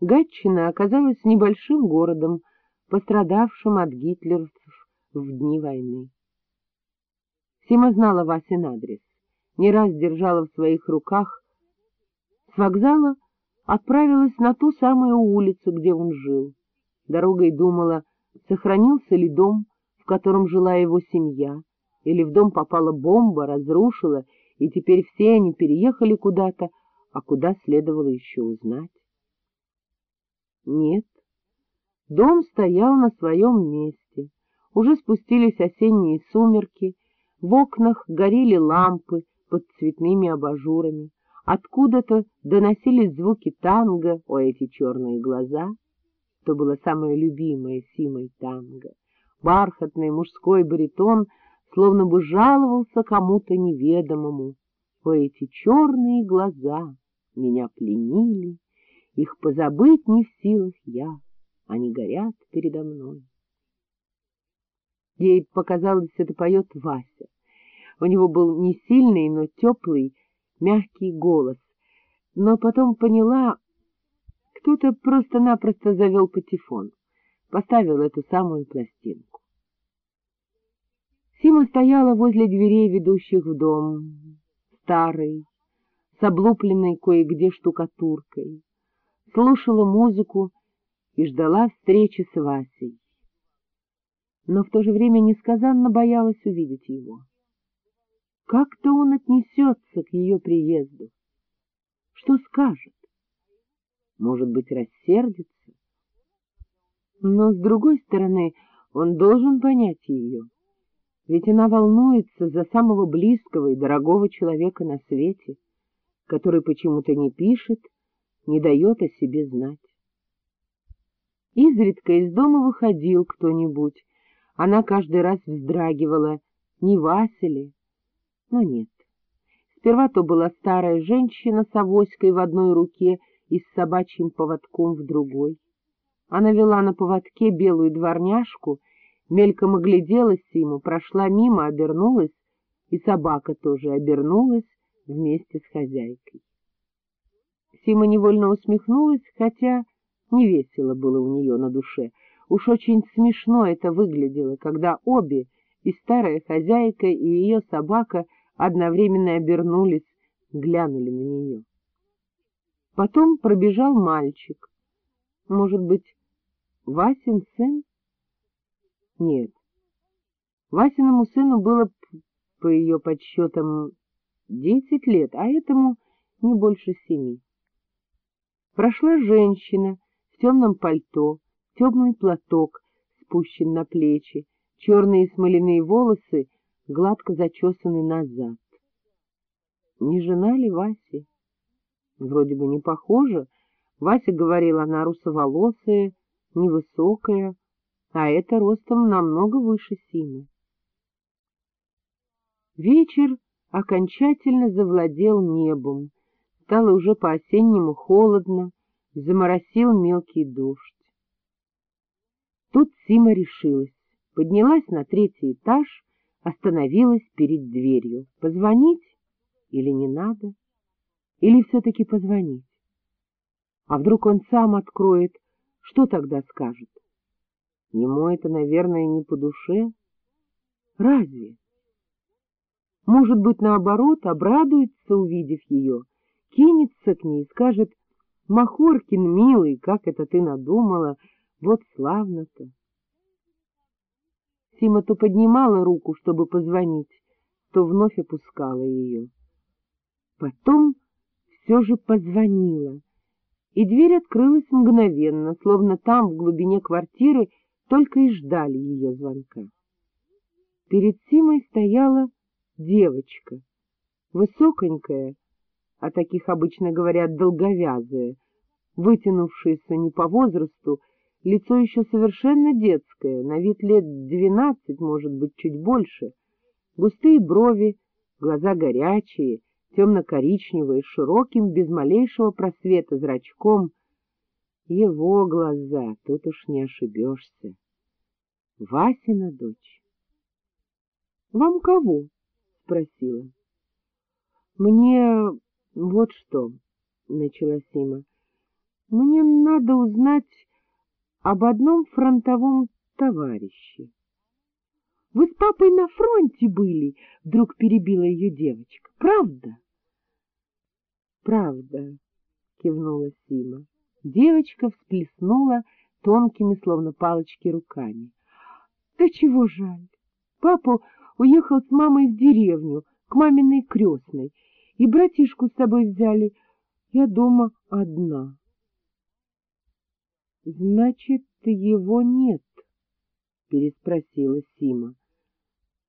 Гатчина оказалась небольшим городом, пострадавшим от гитлеровцев в дни войны. Сима знала Васин адрес, не раз держала в своих руках. С вокзала отправилась на ту самую улицу, где он жил. Дорогой думала, сохранился ли дом, в котором жила его семья, или в дом попала бомба, разрушила, и теперь все они переехали куда-то, а куда следовало еще узнать. Нет, дом стоял на своем месте, уже спустились осенние сумерки, в окнах горели лампы под цветными абажурами, откуда-то доносились звуки танго, о, эти черные глаза, то было самое любимое Симой танго, бархатный мужской баритон, словно бы жаловался кому-то неведомому, о, эти черные глаза меня пленили, их позабыть не в силах я, они горят передо мной. Ей показалось, это поет Вася. У него был не сильный, но теплый, мягкий голос. Но потом поняла, кто-то просто-напросто завел патефон, поставил эту самую пластинку. Сима стояла возле дверей, ведущих в дом, старый, с облупленной кое-где штукатуркой, слушала музыку и ждала встречи с Васей но в то же время несказанно боялась увидеть его. Как-то он отнесется к ее приезду. Что скажет? Может быть, рассердится? Но, с другой стороны, он должен понять ее, ведь она волнуется за самого близкого и дорогого человека на свете, который почему-то не пишет, не дает о себе знать. Изредка из дома выходил кто-нибудь, она каждый раз вздрагивала, не Вася? Но нет. Сперва то была старая женщина с авоськой в одной руке и с собачьим поводком в другой. Она вела на поводке белую дворняжку, мельком огляделась ему, прошла мимо, обернулась, и собака тоже обернулась вместе с хозяйкой. Сима невольно усмехнулась, хотя не весело было у нее на душе — Уж очень смешно это выглядело, когда обе, и старая хозяйка, и ее собака, одновременно обернулись, глянули на нее. Потом пробежал мальчик. Может быть, Васин сын? Нет. Васиному сыну было, по ее подсчетам, десять лет, а этому не больше семи. Прошла женщина в темном пальто, темный платок спущен на плечи, черные смоляные волосы гладко зачесаны назад. Не жена ли Васи? Вроде бы не похожа. Вася говорила, она русоволосая, невысокая, а это ростом намного выше Симы. Вечер окончательно завладел небом, стало уже по-осеннему холодно, заморосил мелкий дождь. Тут Сима решилась, поднялась на третий этаж, остановилась перед дверью. Позвонить или не надо? Или все-таки позвонить? А вдруг он сам откроет, что тогда скажет? Ему это, наверное, не по душе. Разве? Может быть, наоборот, обрадуется, увидев ее, кинется к ней и скажет, «Махоркин, милый, как это ты надумала!» Вот славно-то! Сима то поднимала руку, чтобы позвонить, то вновь опускала ее. Потом все же позвонила, и дверь открылась мгновенно, словно там, в глубине квартиры, только и ждали ее звонка. Перед Симой стояла девочка, высоконькая, а таких обычно говорят долговязая, вытянувшаяся не по возрасту, Лицо еще совершенно детское, на вид лет двенадцать, может быть, чуть больше. Густые брови, глаза горячие, темно-коричневые, широким, без малейшего просвета зрачком. Его глаза, тут уж не ошибешься. Васина дочь. — Вам кого? — спросила. — Мне вот что, — начала Сима. — Мне надо узнать об одном фронтовом товарище. — Вы с папой на фронте были? — вдруг перебила ее девочка. — Правда? — Правда, — кивнула Сима. Девочка всплеснула тонкими, словно палочки, руками. — Да чего жаль. Папа уехал с мамой в деревню, к маминой крестной, и братишку с собой взяли. Я дома одна. — Значит, его нет? — переспросила Сима.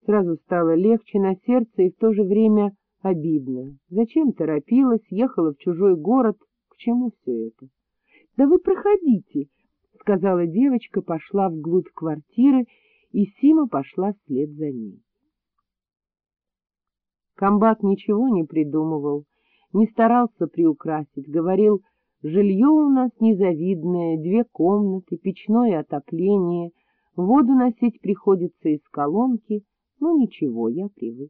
Сразу стало легче на сердце и в то же время обидно. Зачем торопилась, ехала в чужой город? К чему все это? — Да вы проходите, — сказала девочка, пошла вглубь квартиры, и Сима пошла вслед за ней. Комбат ничего не придумывал, не старался приукрасить, говорил, жилье у нас незавидное, две комнаты, печное отопление, воду носить приходится из колонки, ну ничего, я привык.